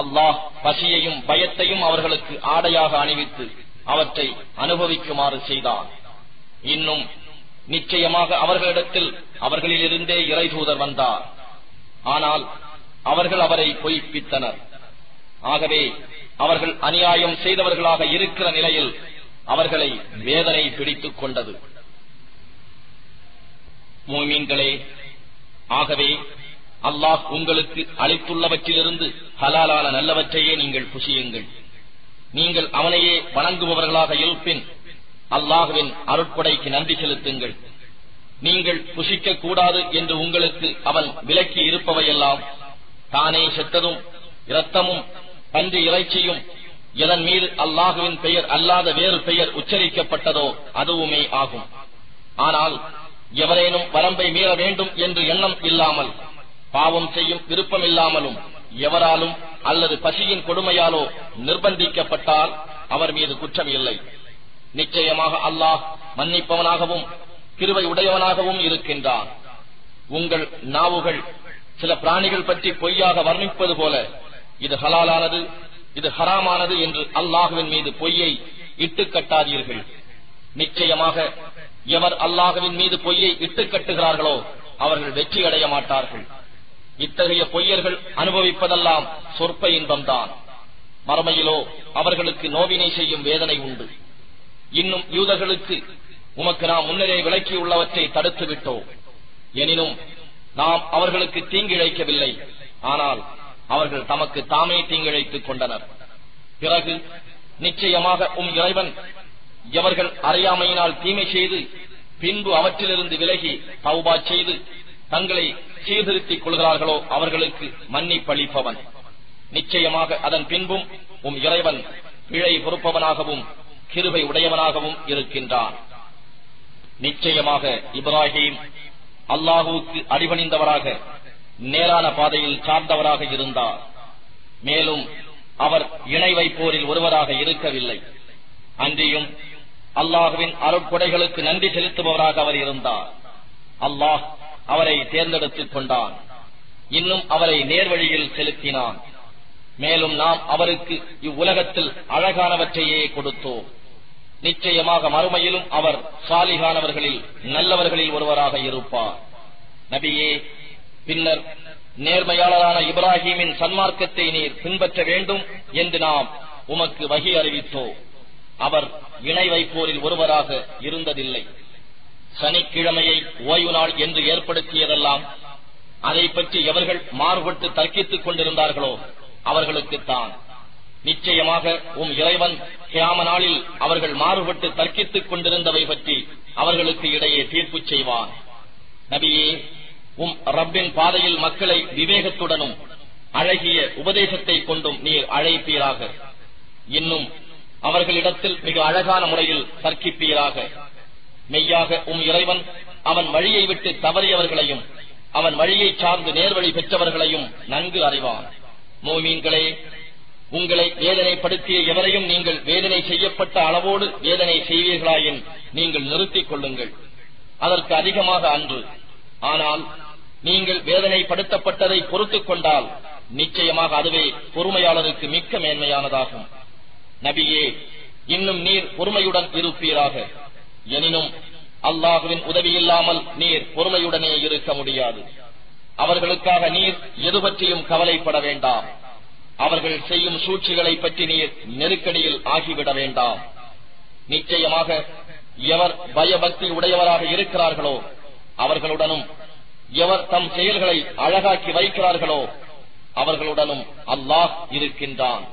அல்லாஹ் பசியையும் பயத்தையும் அவர்களுக்கு ஆடையாக அணிவித்து அவற்றை அனுபவிக்குமாறு செய்தான். இன்னும் நிச்சயமாக அவர்களிடத்தில் அவர்களிலிருந்தே இறைதூதர் வந்தார். ஆனால் அவர்கள் அவரை பொய்ப்பித்தனர். ஆகவே அவர்கள் அநியாயம் செய்தவர்களாக இருக்கிற நிலையில் அவர்களை வேதனை பிடித்துக் கொண்டது. மூமீன்களே ஆகவே அல்லாஹ் உங்களுக்கு அளித்துள்ளவற்றிலிருந்து ஹலாலான நல்லவற்றையே நீங்கள் புசியுங்கள். நீங்கள் அவனையே வணங்குபவர்களாக இருப்பின் அல்லாஹுவின் அருட்படைக்கு நன்றி செலுத்துங்கள். நீங்கள் புசிக்க கூடாது என்று உங்களுக்கு அவன் விலக்கி இருப்பவையெல்லாம் தானே செத்ததும் இரத்தமும் பன்றி இறைச்சியும் எதன் மீது அல்லாஹுவின் பெயர் அல்லாத வேறு பெயர் உச்சரிக்கப்பட்டதோ அதுவுமே ஆகும். ஆனால் எவரேனும் வரம்பை மீற வேண்டும் என்று எண்ணம் இல்லாமல் பாவம் செய்யும் விருப்பமில்லாமலும் எவராலும் அல்லது பசியின் கொடுமையாலோ நிர்பந்திக்கப்பட்டால் அவர் மீது குற்றம் இல்லை. நிச்சயமாக அல்லாஹ் மன்னிப்பவனாகவும் கிருவை உடையவனாகவும் இருக்கின்றான். உங்கள் நாவுகள் சில பிராணிகள் பற்றி பொய்யாக வர்ணிப்பது போல இது ஹலாலானது இது ஹராமானது என்று அல்லாஹுவின் மீது பொய்யை இட்டுக் கட்டாதீர்கள். நிச்சயமாக எவர் அல்லாஹுவின் மீது பொய்யை இட்டுக் கட்டுகிறார்களோ அவர்கள் வெற்றி அடைய மாட்டார்கள். இத்தகைய பொய்யர்கள் அனுபவிப்பதெல்லாம் சொற்ப இன்பம்தான். மறுமையிலோ அவர்களுக்கு நோவினை செய்யும் வேதனை உண்டு. இன்னும் யூதர்களுக்கு உமக்கு நாம் முன்னரே விலக்கியுள்ளவற்றை தடுத்து விட்டோம் எனினும் நாம் அவர்களுக்கு தீங்கிழைக்கவில்லை. ஆனால் அவர்கள் தமக்கு தாமே தீங்கிழைத்துக் கொண்டனர். பிறகு நிச்சயமாக உம் இறைவன் எவர்கள் அறியாமையினால் தீமை செய்து பின்பு அவற்றிலிருந்து விலகி தௌபா செய்து தங்களை சீர்திருத்திக் கொள்கிறார்களோ அவர்களுக்கு மன்னிப்பளிப்பவன் நிச்சயமாக அதன் பின்பும் உம் இறைவன் பிழை பொறுப்பவனாகவும் கிருபை உடையவனாகவும் இருக்கின்றான். நிச்சயமாக இப்ராஹிம் அல்லாஹுவுக்கு அடிபணிந்தவராக நேரான பாதையில் சார்ந்தவராக இருந்தார். மேலும் அவர் இணை வைப்போரில் ஒருவராக இருக்கவில்லை. அன்றியும் அல்லாஹுவின் அருட்கொடைகளுக்கு நன்றி செலுத்துபவராக அவர் இருந்தார். அல்லாஹ் அவரை தேர்ந்தெடுத்துக் கொண்டான். இன்னும் அவரை நேர்வழியில் செலுத்தினான். மேலும் நாம் அவருக்கு இவ்வுலகத்தில் அழகானவற்றையே கொடுத்தோம். நிச்சயமாக மறுமையிலும் அவர் சாலிகானவர்களில் நல்லவர்களில் ஒருவராக இருப்பார். நபியே பின்னர் நேர்மையாளரான இப்ராஹிமின் சன்மார்க்கத்தை நீர் பின்பற்ற வேண்டும் என்று நாம் உமக்கு வகி அறிவித்தோம். அவர் இணை வைப்போரில் ஒருவராக இருந்ததில்லை. சனிக்கிழமையை ஓய்வு நாள் என்று ஏற்படுத்தியதெல்லாம் அதை பற்றி எவர்கள் மாறுபட்டு தர்க்கித்துக் கொண்டிருந்தார்களோ அவர்களுக்குத்தான் நிச்சயமாக உம் இறைவன் கியாம நாளில் அவர்கள் மாறுபட்டு தர்க்கித்துக் கொண்டிருந்தவை பற்றி அவர்களுக்கு இடையே தீர்ப்பு செய்வான். நபியே உம் ரப்பின் பாதையில் மக்களை விவேகத்துடனும் அழகிய உபதேசத்தை கொண்டும் நீர் அழைப்பீராக. இன்னும் அவர்களிடத்தில் மிக அழகான முறையில் தர்க்கிப்பீராக. மெய்யாக உம் இறைவன் அவன் வழியை விட்டு தவறியவர்களையும் அவன் வழியை சார்ந்து நேர்வழி பெற்றவர்களையும் நன்கு அறிவான். மோமீன்களே உங்களை வேதனைப்படுத்திய எவரையும் நீங்கள் வேதனை செய்யப்பட்ட அளவோடு வேதனை செய்வீர்களாயின் நீங்கள் நிறுத்திக் கொள்ளுங்கள். அதற்கு அதிகமாக அன்று ஆனால் நீங்கள் வேதனைப்படுத்தப்பட்டதை பொறுத்துக் கொண்டால் நிச்சயமாக அதுவே பொறுமையாளருக்கு மிக்க மேன்மையானதாகும். நபியே இன்னும் நீர் பொறுமையுடன் இருப்பீராக. எனினும் அல்லாஹுவின் உதவி இல்லாமல் நீர் பொறுமையுடனே இருக்க முடியாது. அவர்களுக்காக நீர் எது பற்றியும் கவலைப்பட வேண்டாம். அவர்கள் செய்யும் சூழ்ச்சிகளை பற்றி நீர் நெருக்கடியில் ஆகிவிட வேண்டாம். நிச்சயமாக எவர் பயபக்தி உடையவராக இருக்கிறார்களோ அவர்களுடனும் எவர் தம் செயல்களை அழகாக்கி வைக்கிறார்களோ அவர்களுடனும் அல்லாஹ் இருக்கின்றான்.